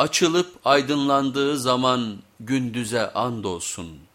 Açılıp aydınlandığı zaman gündüze andolsun.